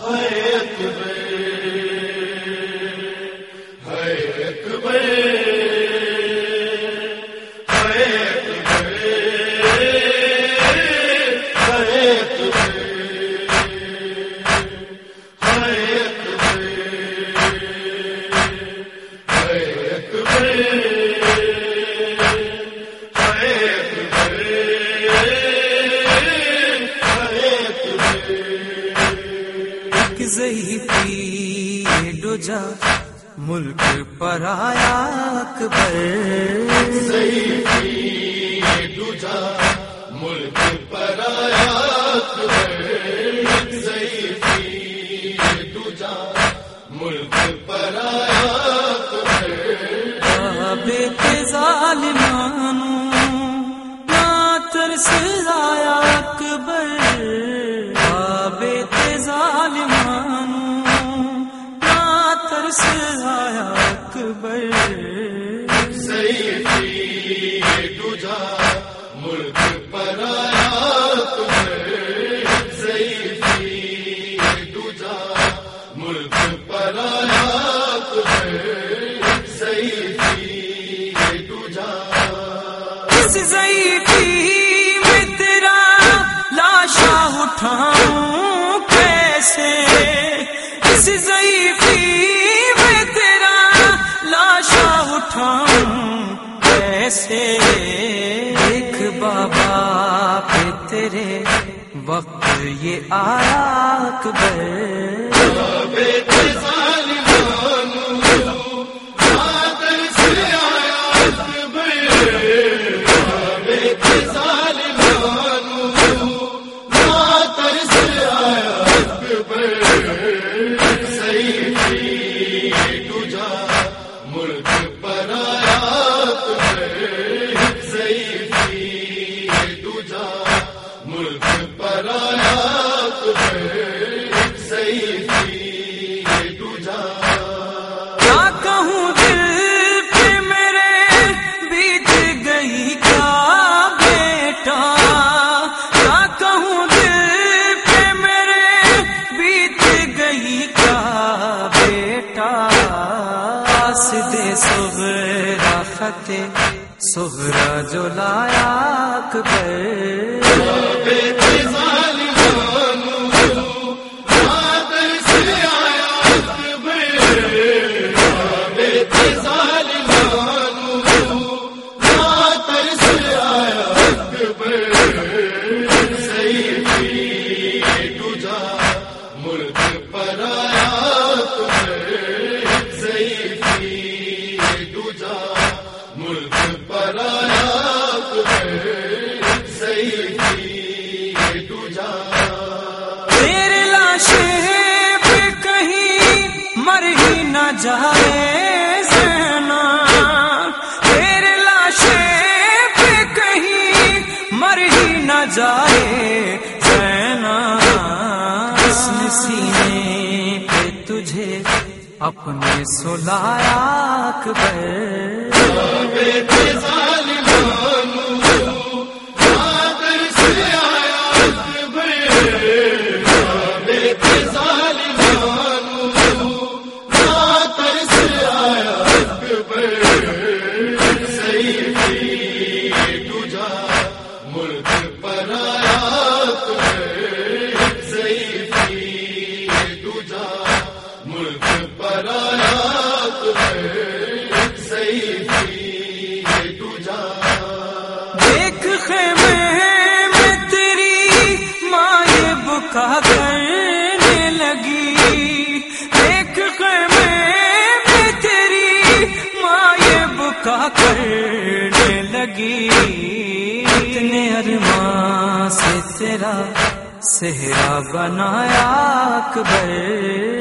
ہر ایک ملک پرایا اکبر۔ لاشا کیسے؟ لاشا کیسے؟ ایک بابا پہ تیرے وقت یہ آیا اکبر۔ جان سغرا فتح سغرا جو لایا اکبر۔ جائے سنا تیرے پہ کہیں مر ہی نہ جائے سینا پہ تجھے اپنے سلایا پر کا کرنے لگی، ایک میں تیری مائب کا کرنے لگی۔ اتنے ارمان سے تیرا سہرا بنایا اکبر۔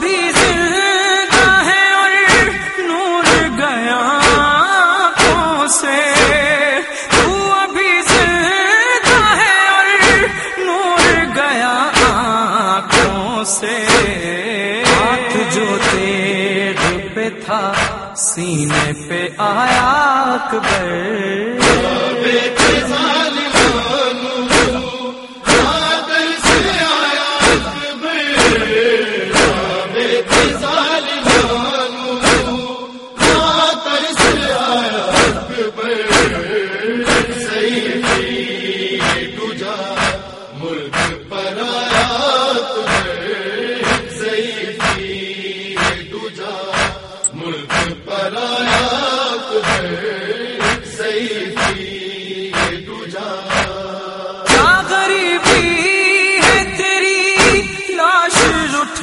بھی نور گیا نور گیا جو سینے پہ آیا اکبر۔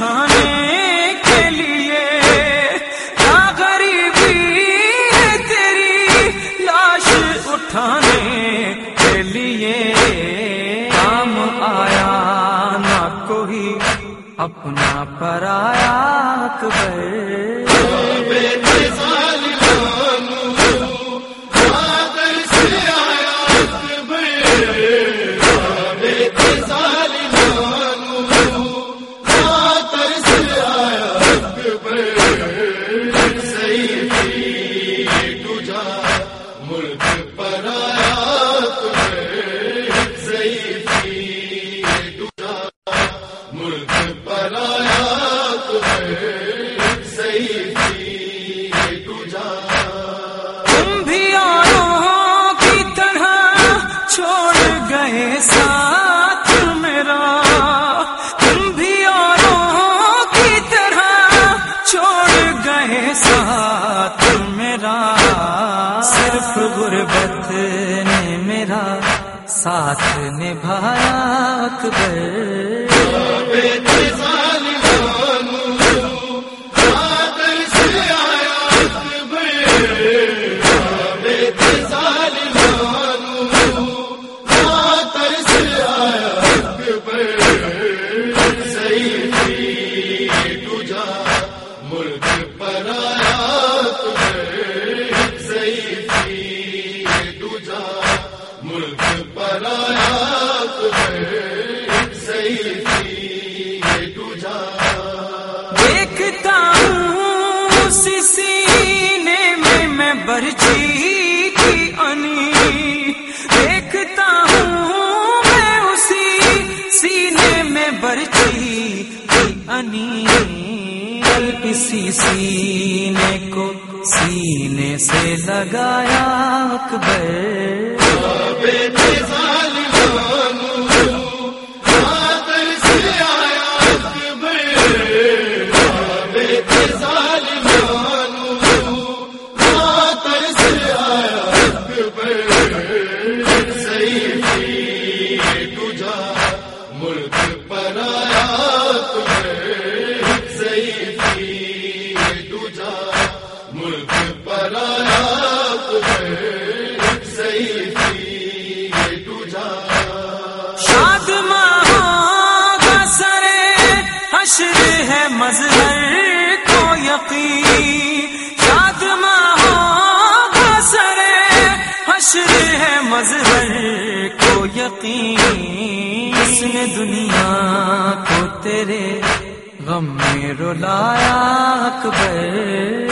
کھانے کے لیے۔ کیا غریبی ہے تیری لاش اٹھانے کے لیے۔ کام آیا، نہ کوئی اپنا پرایا، اکبر۔ ملک پریا تھی تجار تم بھی آنا چھوڑ گئے ساتھ نبھایا اکبر سی سینے کو سینے سے لگایا اکبر۔ نے دنیا کو تیرے غم میں رلایا اکبر۔